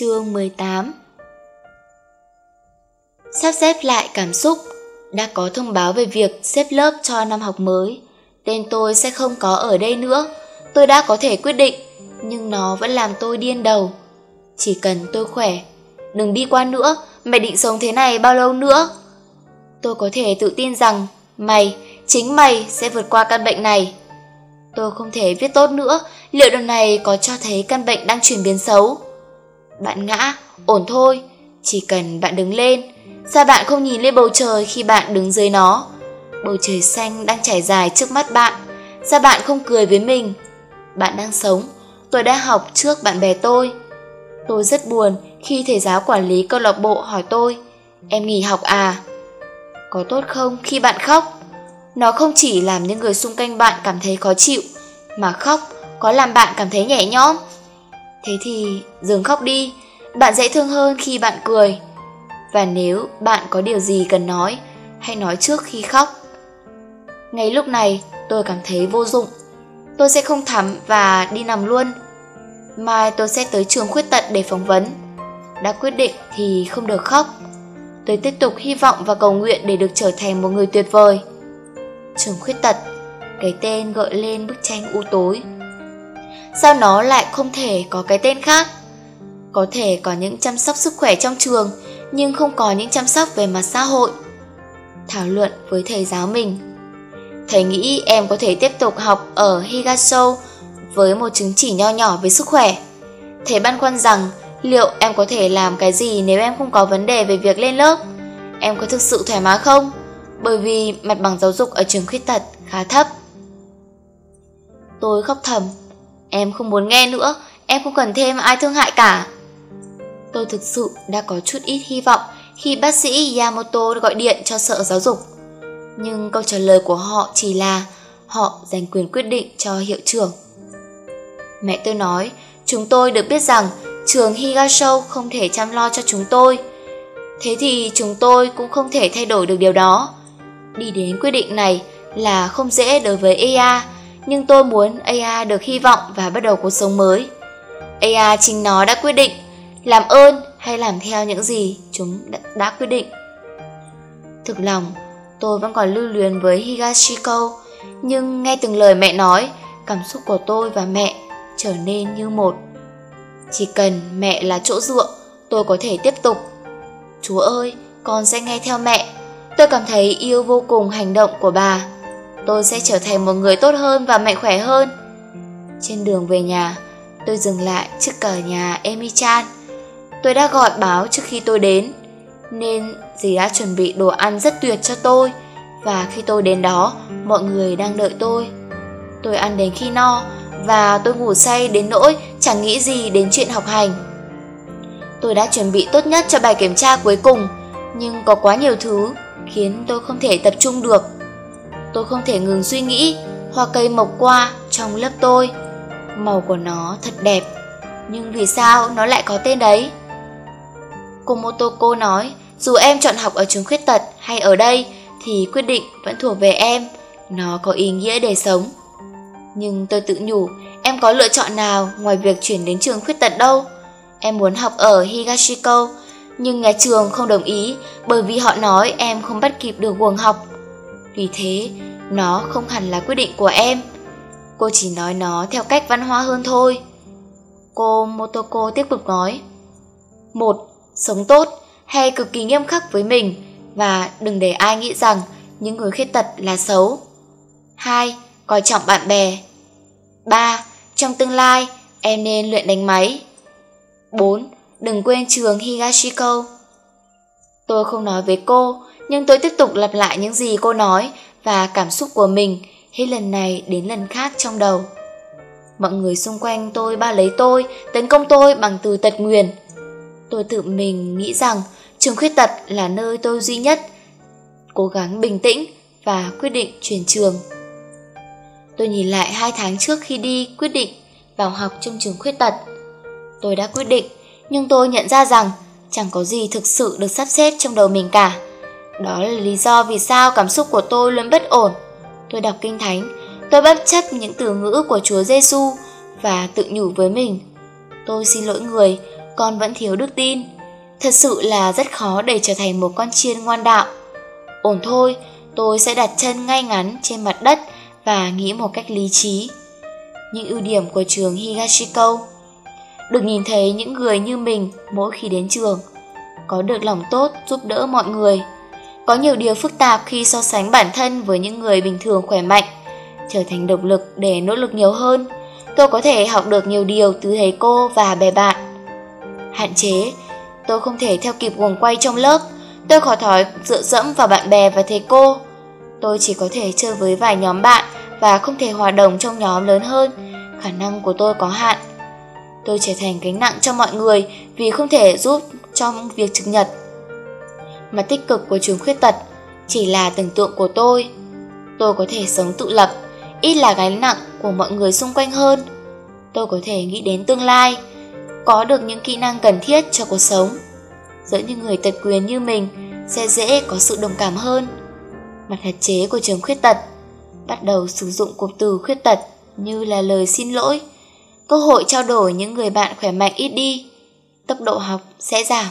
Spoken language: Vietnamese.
Chương 18 Sắp xếp lại cảm xúc Đã có thông báo về việc xếp lớp cho năm học mới. Tên tôi sẽ không có ở đây nữa. Tôi đã có thể quyết định Nhưng nó vẫn làm tôi điên đầu. Chỉ cần tôi khỏe Đừng bi quan nữa. Mày định sống thế này bao lâu nữa? Tôi có thể tự tin rằng Mày, chính mày sẽ vượt qua căn bệnh này. Tôi không thể viết tốt nữa. Liệu điều này có cho thấy căn bệnh đang chuyển biến xấu? Bạn ngã, ổn thôi. Chỉ cần bạn đứng lên Sao bạn không nhìn lên bầu trời khi bạn đứng dưới nó? Bầu trời xanh đang trải dài trước mắt bạn. Sao bạn không cười với mình? Bạn đang sống. Tôi đã học trước bạn bè tôi. Tôi rất buồn khi thầy giáo quản lý câu lạc bộ hỏi tôi Em nghỉ học à? Có tốt không khi bạn khóc? Nó không chỉ làm những người xung quanh bạn cảm thấy khó chịu Mà khóc có làm bạn cảm thấy nhẹ nhõm. Thế thì dừng khóc đi. Bạn dễ thương hơn khi bạn cười. Và nếu bạn có điều gì cần nói, Hãy nói trước khi khóc. Ngay lúc này, tôi cảm thấy vô dụng. Tôi sẽ không thắm và đi nằm luôn. Mai tôi sẽ tới trường khuyết tật để phỏng vấn. Đã quyết định thì không được khóc. Tôi tiếp tục hy vọng và cầu nguyện để được trở thành một người tuyệt vời. Trường khuyết tật, Cái tên gợi lên bức tranh u tối. Sao nó lại không thể có cái tên khác Có thể có những chăm sóc sức khỏe trong trường, Nhưng không có những chăm sóc về mặt xã hội Thảo luận với thầy giáo mình Thầy nghĩ em có thể tiếp tục học ở Higasho với một chứng chỉ nho nhỏ về sức khỏe. Thầy băn khoăn rằng liệu em có thể làm cái gì nếu em không có vấn đề về việc lên lớp? Em có thực sự thoải mái không? Bởi vì mặt bằng giáo dục ở trường khuyết tật khá thấp. Tôi khóc thầm. Em không muốn nghe nữa, em không cần thêm ai thương hại cả. Tôi thực sự đã có chút ít hy vọng khi bác sĩ Yamato gọi điện cho sở giáo dục nhưng câu trả lời của họ chỉ là họ dành quyền quyết định cho hiệu trưởng. Mẹ tôi nói, chúng tôi được biết rằng trường Higasho không thể chăm lo cho chúng tôi. Thế thì chúng tôi cũng không thể thay đổi được điều đó. Đi đến quyết định này là không dễ đối với EA, nhưng tôi muốn Aa được hy vọng và bắt đầu cuộc sống mới. Aa chính nó đã quyết định, làm ơn hay làm theo những gì chúng đã, đã quyết định. Thực lòng, Tôi vẫn còn lưu luyến với Higashiko, nhưng nghe từng lời mẹ nói, cảm xúc của tôi và mẹ trở nên như một. Chỉ cần mẹ là chỗ dựa, tôi có thể tiếp tục. Chúa ơi, con sẽ nghe theo mẹ. Tôi cảm thấy yêu vô cùng hành động của bà. Tôi sẽ trở thành một người tốt hơn và mạnh khỏe hơn. Trên đường về nhà, tôi dừng lại trước cửa nhà Emi-chan. Tôi đã gọi báo trước khi tôi đến nên dì đã chuẩn bị đồ ăn rất tuyệt cho tôi và khi tôi đến đó mọi người đang đợi tôi tôi ăn đến khi no và tôi ngủ say đến nỗi chẳng nghĩ gì đến chuyện học hành tôi đã chuẩn bị tốt nhất cho bài kiểm tra cuối cùng nhưng có quá nhiều thứ khiến tôi không thể tập trung được tôi không thể ngừng suy nghĩ hoa cây mộc qua trong lớp tôi màu của nó thật đẹp nhưng vì sao nó lại có tên đấy Cô Motoko nói, dù em chọn học ở trường khuyết tật hay ở đây thì quyết định vẫn thuộc về em, nó có ý nghĩa để sống. Nhưng tôi tự nhủ, em có lựa chọn nào ngoài việc chuyển đến trường khuyết tật đâu. Em muốn học ở Higashiko, nhưng nhà trường không đồng ý bởi vì họ nói em không bắt kịp được guồng học. Vì thế, nó không hẳn là quyết định của em. Cô chỉ nói nó theo cách văn hóa hơn thôi. Cô Motoko tiếp tục nói. Một, sống tốt hay cực kỳ nghiêm khắc với mình và đừng để ai nghĩ rằng những người khuyết tật là xấu. hai Coi trọng bạn bè. ba Trong tương lai, em nên luyện đánh máy. 4. Đừng quên trường Higashiko. Tôi không nói với cô, nhưng tôi tiếp tục lặp lại những gì cô nói và cảm xúc của mình hết lần này đến lần khác trong đầu. Mọi người xung quanh tôi ba lấy tôi, tấn công tôi bằng từ tật nguyền. Tôi tự mình nghĩ rằng trường khuyết tật là nơi tôi duy nhất. Cố gắng bình tĩnh và quyết định chuyển trường. Tôi nhìn lại hai tháng trước khi đi quyết định vào học trong trường khuyết tật. Tôi đã quyết định, nhưng tôi nhận ra rằng chẳng có gì thực sự được sắp xếp trong đầu mình cả. Đó là lý do vì sao cảm xúc của tôi luôn bất ổn. Tôi đọc kinh thánh, tôi bất chấp những từ ngữ của Chúa Giêsu và tự nhủ với mình. Tôi xin lỗi người, con vẫn thiếu đức tin. Thật sự là rất khó để trở thành một con chiên ngoan đạo. Ổn thôi, tôi sẽ đặt chân ngay ngắn trên mặt đất và nghĩ một cách lý trí. Những ưu điểm của trường Higashiko Được nhìn thấy những người như mình mỗi khi đến trường Có được lòng tốt giúp đỡ mọi người có nhiều điều phức tạp khi so sánh bản thân với những người bình thường khỏe mạnh Trở thành động lực để nỗ lực nhiều hơn. Tôi có thể học được nhiều điều từ thầy cô và bè bạn. Hạn chế Tôi không thể theo kịp guồng quay trong lớp. Tôi khó thói dựa dẫm vào bạn bè và thầy cô. Tôi chỉ có thể chơi với vài nhóm bạn và không thể hòa đồng trong nhóm lớn hơn, khả năng của tôi có hạn. Tôi trở thành gánh nặng cho mọi người vì không thể giúp trong việc trực nhật. Mặt tích cực của trường khuyết tật chỉ là tưởng tượng của tôi. Tôi có thể sống tự lập, ít là gánh nặng của mọi người xung quanh hơn. Tôi có thể nghĩ đến tương lai, có được những kỹ năng cần thiết cho cuộc sống. Giữa những người tật quyền như mình sẽ dễ có sự đồng cảm hơn. Mặt hạn chế của trường khuyết tật bắt đầu sử dụng cụm từ khuyết tật như là lời xin lỗi. Cơ hội trao đổi những người bạn khỏe mạnh ít đi, tốc độ học sẽ giảm.